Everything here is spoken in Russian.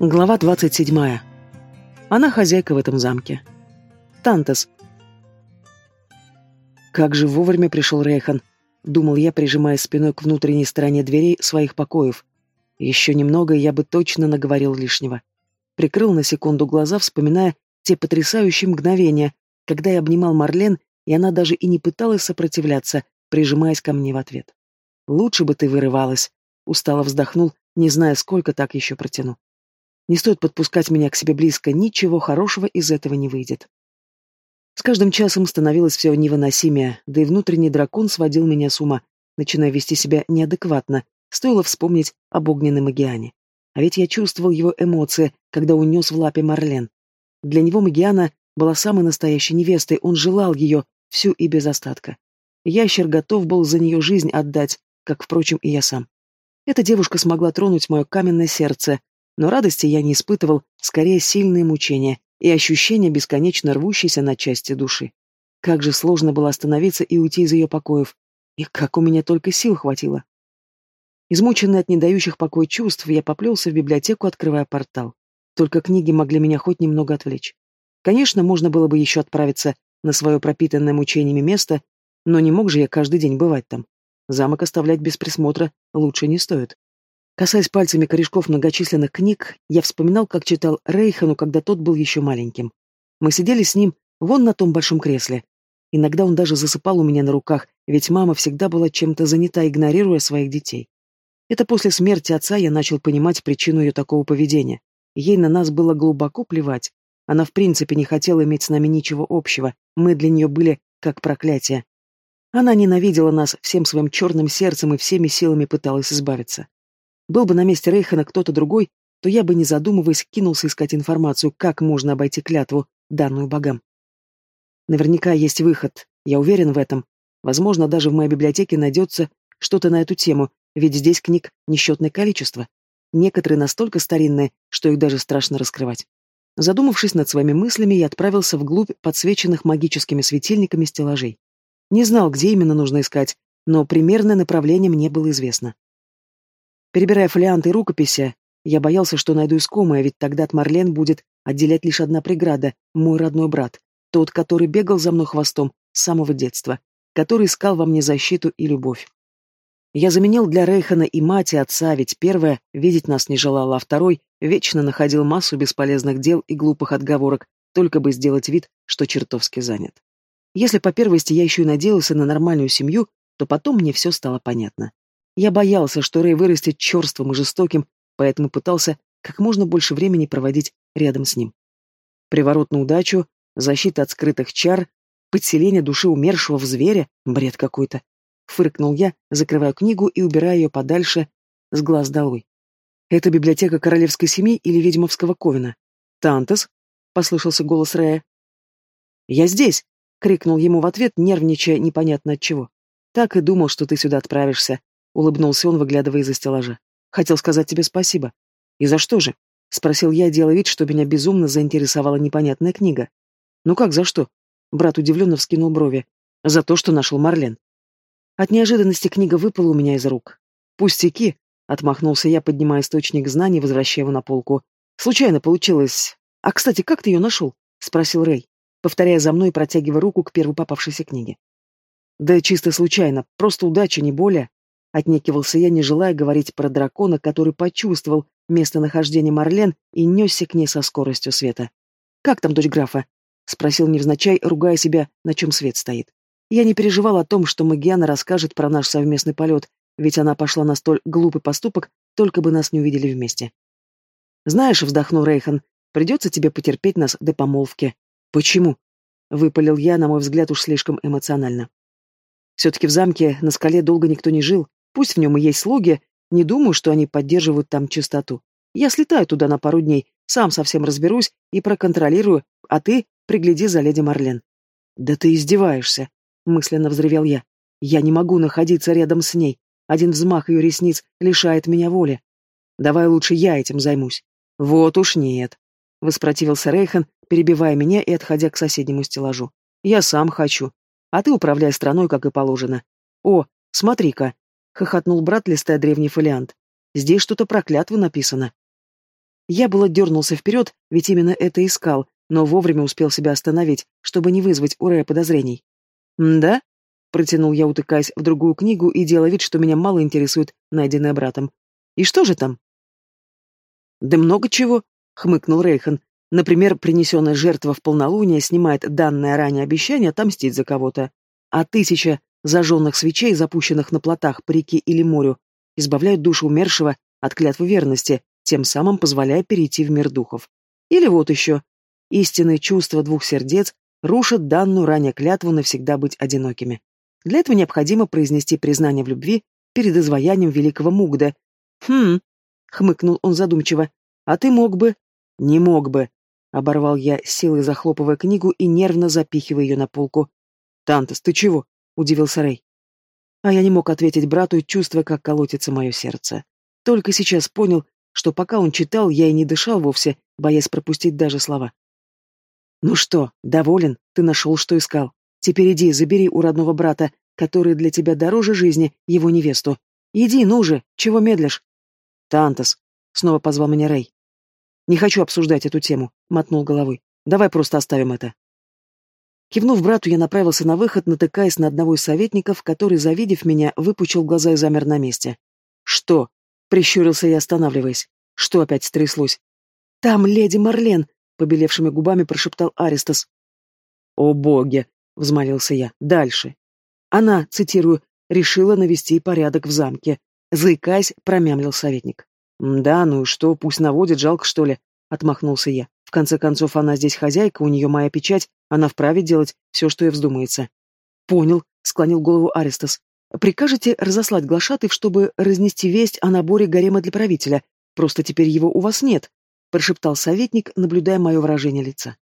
Глава 27. Она хозяйка в этом замке. Тантас. Как же вовремя пришел Рейхан, думал я, прижимая спиной к внутренней стороне дверей своих покоев. Еще немного, и я бы точно наговорил лишнего. Прикрыл на секунду глаза, вспоминая те потрясающие мгновения, когда я обнимал Марлен, и она даже и не пыталась сопротивляться, прижимаясь ко мне в ответ. «Лучше бы ты вырывалась», — устало вздохнул, не зная, сколько так еще протяну. Не стоит подпускать меня к себе близко, ничего хорошего из этого не выйдет. С каждым часом становилось все невыносимее, да и внутренний дракон сводил меня с ума, начиная вести себя неадекватно, стоило вспомнить об огненном Магиане. А ведь я чувствовал его эмоции, когда унес в лапе Марлен. Для него Магиана была самой настоящей невестой, он желал ее, всю и без остатка. Ящер готов был за нее жизнь отдать, как, впрочем, и я сам. Эта девушка смогла тронуть мое каменное сердце, но радости я не испытывал, скорее сильные мучения и ощущение бесконечно рвущейся на части души. Как же сложно было остановиться и уйти из ее покоев. И как у меня только сил хватило. Измученный от недающих покоя чувств, я поплелся в библиотеку, открывая портал. Только книги могли меня хоть немного отвлечь. Конечно, можно было бы еще отправиться на свое пропитанное мучениями место, но не мог же я каждый день бывать там. Замок оставлять без присмотра лучше не стоит. Касаясь пальцами корешков многочисленных книг, я вспоминал, как читал Рейхану, когда тот был еще маленьким. Мы сидели с ним вон на том большом кресле. Иногда он даже засыпал у меня на руках, ведь мама всегда была чем-то занята, игнорируя своих детей. Это после смерти отца я начал понимать причину ее такого поведения. Ей на нас было глубоко плевать. Она в принципе не хотела иметь с нами ничего общего, мы для нее были как проклятие. Она ненавидела нас всем своим черным сердцем и всеми силами пыталась избавиться. Был бы на месте Рейхана кто-то другой, то я бы, не задумываясь, кинулся искать информацию, как можно обойти клятву, данную богам. Наверняка есть выход, я уверен в этом. Возможно, даже в моей библиотеке найдется что-то на эту тему, ведь здесь книг несчетное количество. Некоторые настолько старинные, что их даже страшно раскрывать. Задумавшись над своими мыслями, я отправился вглубь подсвеченных магическими светильниками стеллажей. Не знал, где именно нужно искать, но примерное направление мне было известно. Перебирая фолианты и рукописи, я боялся, что найду искомое, ведь тогда от Марлен будет отделять лишь одна преграда — мой родной брат, тот, который бегал за мной хвостом с самого детства, который искал во мне защиту и любовь. Я заменил для Рейхана и мать, и отца, ведь первая видеть нас не желала, а второй вечно находил массу бесполезных дел и глупых отговорок, только бы сделать вид, что чертовски занят. Если по первости я еще и надеялся на нормальную семью, то потом мне все стало понятно. Я боялся, что Рэй вырастет черствым и жестоким, поэтому пытался как можно больше времени проводить рядом с ним. Приворот на удачу, защита от скрытых чар, подселение души умершего в зверя — бред какой-то. Фыркнул я, закрывая книгу и убирая ее подальше с глаз долой. «Это библиотека королевской семьи или ведьмовского ковена?» «Тантес?» — послышался голос Рэя. «Я здесь!» — крикнул ему в ответ, нервничая непонятно от чего. «Так и думал, что ты сюда отправишься», улыбнулся он, выглядывая из-за стеллажа. Хотел сказать тебе спасибо. И за что же? Спросил я, делая вид, что меня безумно заинтересовала непонятная книга. Ну как, за что? Брат удивленно вскинул брови. За то, что нашел Марлен. От неожиданности книга выпала у меня из рук. Пустяки, отмахнулся я, поднимая источник знаний, возвращая его на полку. Случайно получилось. А, кстати, как ты ее нашел? Спросил Рэй, повторяя за мной и протягивая руку к первой попавшейся книге. Да чисто случайно, просто удача, не более. Отнекивался я, не желая говорить про дракона, который почувствовал местонахождение Марлен и несся к ней со скоростью света. «Как там дочь графа?» — спросил невзначай, ругая себя, на чем свет стоит. Я не переживал о том, что Магиана расскажет про наш совместный полет, ведь она пошла на столь глупый поступок, только бы нас не увидели вместе. «Знаешь», — вздохнул Рейхан, — «придется тебе потерпеть нас до помолвки». «Почему?» — выпалил я, на мой взгляд, уж слишком эмоционально. Все-таки в замке на скале долго никто не жил, Пусть в нем и есть слуги, не думаю, что они поддерживают там чистоту. Я слетаю туда на пару дней, сам совсем разберусь и проконтролирую, а ты пригляди за леди Марлен. Да ты издеваешься, мысленно взревел я. Я не могу находиться рядом с ней. Один взмах ее ресниц лишает меня воли. Давай лучше я этим займусь. Вот уж нет. Воспротивился Рейхан, перебивая меня и отходя к соседнему стеллажу. Я сам хочу. А ты управляй страной, как и положено. О, смотри-ка, — хохотнул брат, листая древний фолиант. «Здесь что-то про клятву написано». Я было дернулся вперед, ведь именно это искал, но вовремя успел себя остановить, чтобы не вызвать у Рэя подозрений. «Да?» — протянул я, утыкаясь в другую книгу и делая вид, что меня мало интересует найденное братом. «И что же там?» «Да много чего», — хмыкнул Рейхан. «Например, принесенная жертва в полнолуние снимает данное ранее обещание отомстить за кого-то, а тысяча зажженных свечей, запущенных на плотах по реке или морю, избавляют душу умершего от клятвы верности, тем самым позволяя перейти в мир духов. Или вот еще. Истинные чувства двух сердец рушат данную ранее клятву навсегда быть одинокими. Для этого необходимо произнести признание в любви перед изваянием великого Мугда. «Хм», — хмыкнул он задумчиво, — «а ты мог бы...» «Не мог бы», — оборвал я, силой захлопывая книгу и нервно запихивая ее на полку. «Тантас, ты чего?» — удивился Рэй. А я не мог ответить брату, чувствуя, как колотится мое сердце. Только сейчас понял, что пока он читал, я и не дышал вовсе, боясь пропустить даже слова. «Ну что, доволен? Ты нашел, что искал. Теперь иди, забери у родного брата, который для тебя дороже жизни, его невесту. Иди, ну же, чего медлишь?» «Тантас», — снова позвал меня Рэй. «Не хочу обсуждать эту тему», — мотнул головой. «Давай просто оставим это». Кивнув брату, я направился на выход, натыкаясь на одного из советников, который, завидев меня, выпучил глаза и замер на месте. «Что?» — прищурился я, останавливаясь. «Что опять стряслось?» «Там леди Марлен!» — побелевшими губами прошептал Аристос. «О боги!» — взмолился я. «Дальше». Она, цитирую, решила навести порядок в замке. Заикаясь, промямлил советник. «Да, ну и что, пусть наводит, жалко, что ли?» — отмахнулся я. «В конце концов, она здесь хозяйка, у нее моя печать, она вправе делать все, что ей вздумается. Понял, склонил голову Аристос. Прикажете разослать глашатый, чтобы разнести весть о наборе гарема для правителя. Просто теперь его у вас нет, прошептал советник, наблюдая мое выражение лица.